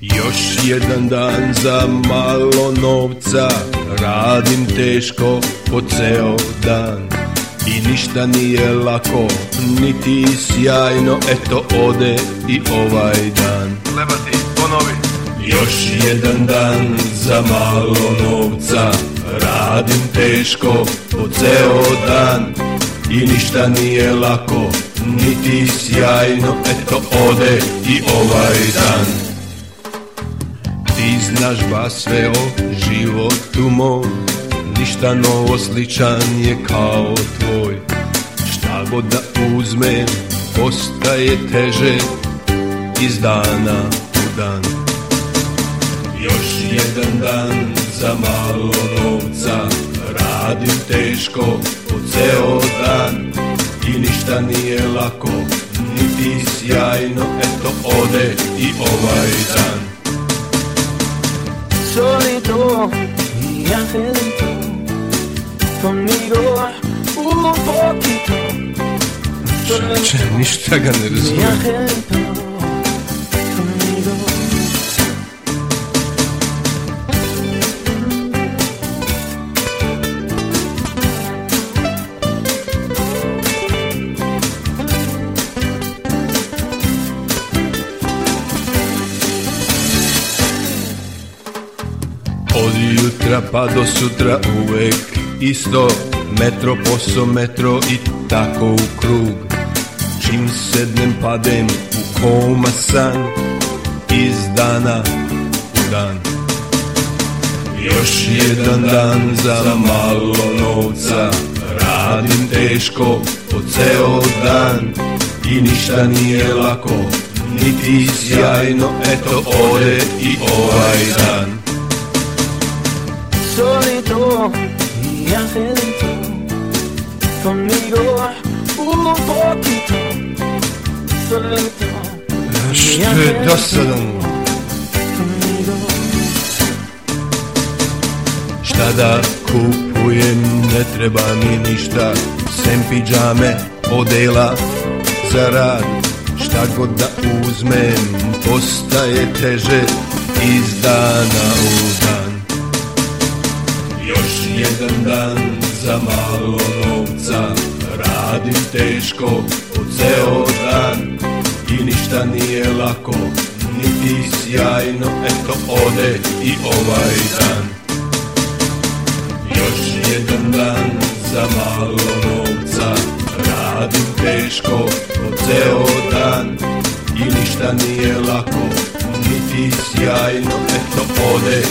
Još jedan dan za malo novca Radim teško po ceo dan. I ništa nije lako, niti sjajno Eto ode i ovaj dan. Lebati, ponovi. Još jedan dan za malo novca Radim teško po ceo dan. I ništa nije lako, niti sjajno Eto ode i ovaj dan znaš ba sve o životu mom Ništa novo sličan je kao tvoj. Šta god da uzmem postaje teže Iz dana u dan. Još jedan dan za malo novca Radim teško po ceo dan. I ništa nije lako, niti sjajno Eto ode i ovaj dan solito y angelito conmigo un poquito. Čeče, ništa ga ne y razumijem angelito Od jutra pa do sutra uvek isto Metro poso metro i tako u krug. Čim sednem padem u koma san Iz dana u dan. Još jedan dan za malo novca Radim teško po ceo dan. I ništa nije lako Niti sjajno Eto ode i ovaj dan solito y angelito conmigo un poquito solito dosadan conmigo Šta da kupujem, ne treba mi ništa Sem pidžame, odela za rad. Šta god da uzmem, postaje teže Iz dana u dan Još jedan dan za malo novca. Radim teško po ceo dan I ništa nije lako, niti sjajno. Eto ode i ovaj dan. Još jedan dan za malo novca. Radim teško po ceo dan I ništa nije lako Niti sjajno, eto ode